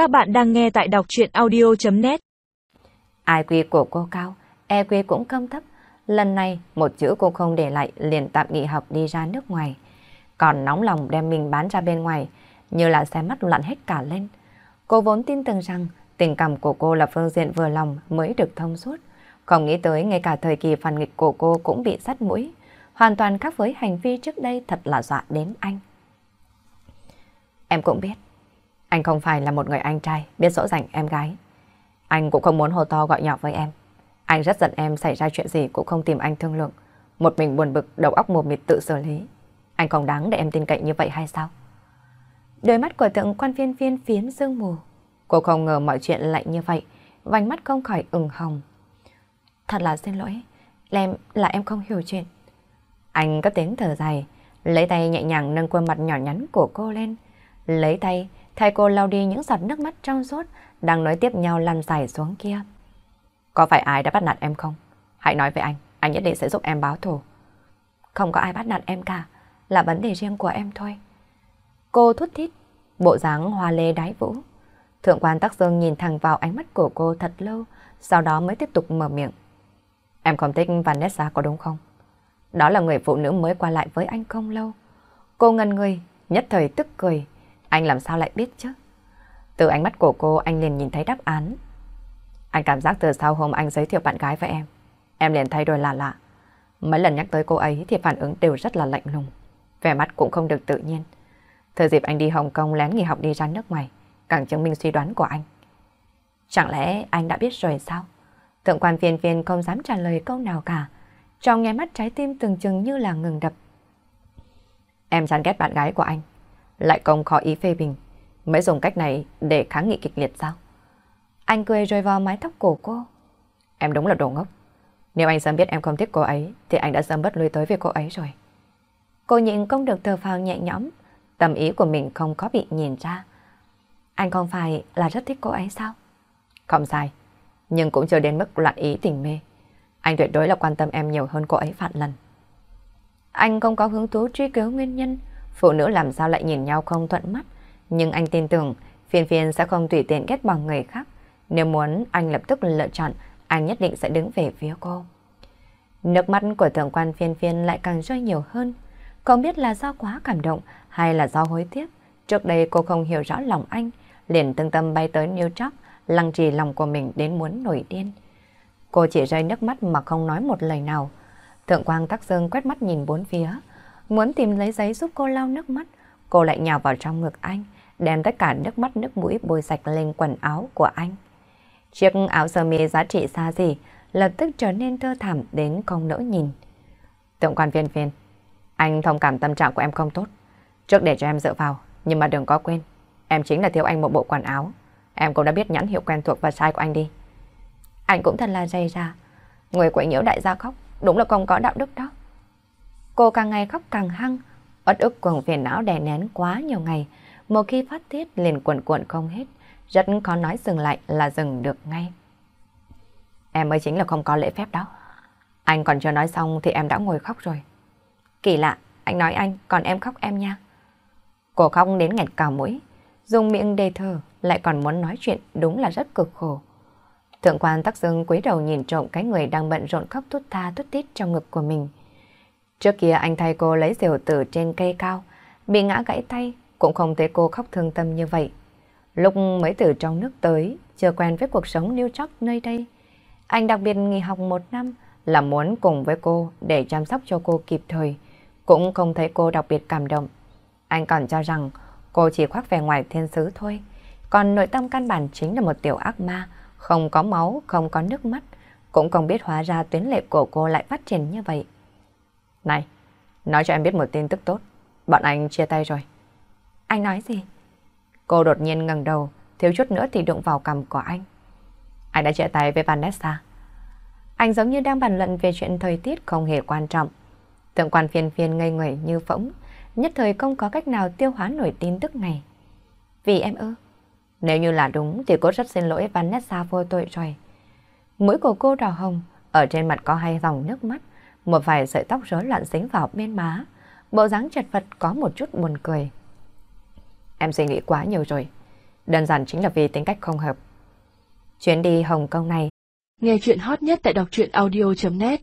Các bạn đang nghe tại đọc chuyện audio.net IQ của cô cao, EQ cũng không thấp. Lần này, một chữ cô không để lại liền tạm nghỉ học đi ra nước ngoài. Còn nóng lòng đem mình bán ra bên ngoài, như là xe mắt loạn hết cả lên. Cô vốn tin tưởng rằng tình cảm của cô là phương diện vừa lòng mới được thông suốt. Không nghĩ tới ngay cả thời kỳ phản nghịch của cô cũng bị sắt mũi. Hoàn toàn khác với hành vi trước đây thật là dọa đến anh. Em cũng biết, anh không phải là một người anh trai biết rõ ràng em gái. Anh cũng không muốn hồ to gọi nhỏ với em. Anh rất giận em xảy ra chuyện gì cũng không tìm anh thương lượng. Một mình buồn bực, đầu óc mù mịt tự xử lý. Anh không đáng để em tin cậy như vậy hay sao? Đôi mắt của tượng quan viên viên phiếm sương mù. Cô không ngờ mọi chuyện lại như vậy. Vành mắt không khỏi ửng hồng. Thật là xin lỗi. Là em, là em không hiểu chuyện. Anh có tiếng thở dài. Lấy tay nhẹ nhàng nâng khuôn mặt nhỏ nhắn của cô lên. Lấy tay thay cô lau đi những giọt nước mắt trong suốt đang nói tiếp nhau lăn dài xuống kia. Có phải ai đã bắt nạt em không? Hãy nói với anh, anh nhất định sẽ giúp em báo thù. Không có ai bắt nạt em cả, là vấn đề riêng của em thôi. Cô thút thít, bộ dáng hoa lê đái vũ. Thượng quan Tắc Dương nhìn thẳng vào ánh mắt của cô thật lâu, sau đó mới tiếp tục mở miệng. Em không thích Vanessa có đúng không? Đó là người phụ nữ mới qua lại với anh không lâu. Cô ngần người, nhất thời tức cười. Anh làm sao lại biết chứ? Từ ánh mắt của cô anh liền nhìn thấy đáp án. Anh cảm giác từ sau hôm anh giới thiệu bạn gái với em, em liền thay đổi lạ lạ. Mấy lần nhắc tới cô ấy thì phản ứng đều rất là lạnh lùng. Vẻ mắt cũng không được tự nhiên. Thời dịp anh đi Hồng Kông lén nghỉ học đi ra nước ngoài, càng chứng minh suy đoán của anh. Chẳng lẽ anh đã biết rồi sao? Thượng quan viên viên không dám trả lời câu nào cả. Trong nghe mắt trái tim từng chừng như là ngừng đập. Em chán ghét bạn gái của anh. Lại công khó ý phê bình. Mới dùng cách này để kháng nghị kịch liệt sao? Anh cười rơi vào mái tóc cổ cô. Em đúng là đồ ngốc. Nếu anh sớm biết em không thích cô ấy, thì anh đã sớm bất lui tới với cô ấy rồi. Cô nhịn không được thờ phào nhẹ nhõm, tâm ý của mình không có bị nhìn ra. Anh không phải là rất thích cô ấy sao? Không sai, nhưng cũng chưa đến mức loạn ý tình mê. Anh tuyệt đối là quan tâm em nhiều hơn cô ấy vạn lần. Anh không có hứng thú truy cứu nguyên nhân, phụ nữ làm sao lại nhìn nhau không thuận mắt. Nhưng anh tin tưởng phiên phiên sẽ không tùy tiện ghét bỏ người khác. Nếu muốn anh lập tức lựa chọn, anh nhất định sẽ đứng về phía cô. Nước mắt của thượng quan phiên phiên lại càng rơi nhiều hơn. Không biết là do quá cảm động hay là do hối tiếc. Trước đây cô không hiểu rõ lòng anh, liền tương tâm bay tới New York, lăng trì lòng của mình đến muốn nổi điên. Cô chỉ rơi nước mắt mà không nói một lời nào. Thượng quan tắc dương quét mắt nhìn bốn phía, muốn tìm lấy giấy giúp cô lau nước mắt. Cô lại nhào vào trong ngực anh, đem tất cả nước mắt nước mũi bôi sạch lên quần áo của anh. Chiếc áo sơ mi giá trị xa gì lập tức trở nên thơ thảm đến không nỡ nhìn. Tượng quan viên viên, anh thông cảm tâm trạng của em không tốt. Trước để cho em dựa vào, nhưng mà đừng có quên, em chính là thiếu anh một bộ quần áo. Em cũng đã biết nhãn hiệu quen thuộc và sai của anh đi. Anh cũng thật là dày ra. Người quậy nhiễu đại gia khóc, đúng là không có đạo đức đó. Cô càng ngày khóc càng hăng, uất ức cùng phiền não đè nén quá nhiều ngày, một khi phát tiết liền cuộn cuộn không hết, rất khó nói dừng lại là dừng được ngay. Em mới chính là không có lễ phép đó. Anh còn chưa nói xong thì em đã ngồi khóc rồi. Kỳ lạ, anh nói anh, còn em khóc em nha. Cô khóc đến nghẹt cả mũi, dùng miệng đề thờ, lại còn muốn nói chuyện đúng là rất cực khổ. Thượng quan tắc dương cúi đầu nhìn trộm cái người đang bận rộn khóc thút tha thút tít trong ngực của mình. Trước kia anh thay cô lấy diều tử trên cây cao, bị ngã gãy tay, cũng không thấy cô khóc thương tâm như vậy. Lúc mới từ trong nước tới, chưa quen với cuộc sống New York nơi đây. Anh đặc biệt nghỉ học một năm là muốn cùng với cô để chăm sóc cho cô kịp thời. Cũng không thấy cô đặc biệt cảm động. Anh còn cho rằng cô chỉ khoác vẻ ngoài thiên sứ thôi. Còn nội tâm căn bản chính là một tiểu ác ma, không có máu, không có nước mắt. Cũng không biết hóa ra tuyến lệ của cô lại phát triển như vậy. Này, nói cho em biết một tin tức tốt. Bọn anh chia tay rồi. Anh nói gì? Cô đột nhiên ngẩng đầu, thiếu chút nữa thì đụng vào cằm của anh. Anh đã chia tay với Vanessa. Anh giống như đang bàn luận về chuyện thời tiết không hề quan trọng. Thượng quan phiền phiền ngây người như phỗng, nhất thời không có cách nào tiêu hóa nổi tin tức này. Vì em ư? Nếu như là đúng thì cô rất xin lỗi Vanessa vô tội rồi. Mũi của cô đỏ hồng, ở trên mặt có hai dòng nước mắt, một vài sợi tóc rối loạn dính vào bên má. Bộ dáng chật vật có một chút buồn cười. Em suy nghĩ quá nhiều rồi. đơn giản chính là vì tính cách không hợp. Chuyến đi Hồng Kông này Nghe chuyện hot nhất tại đọc truyện audio.net